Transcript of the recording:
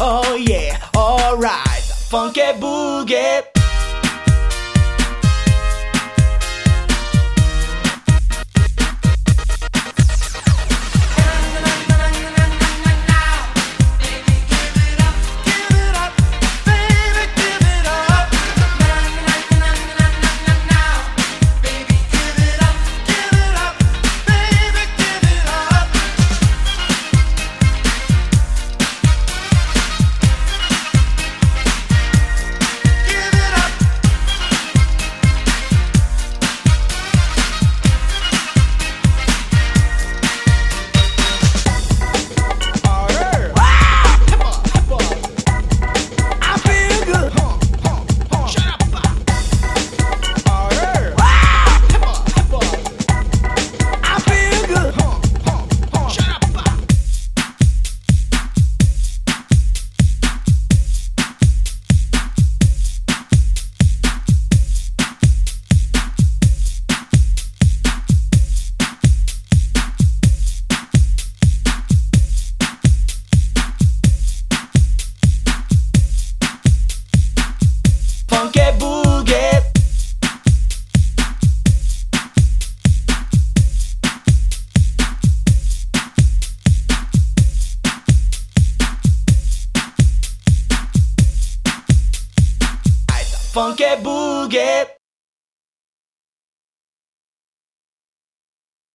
Oh yeah, alright. Funky boogie. Funky boogie.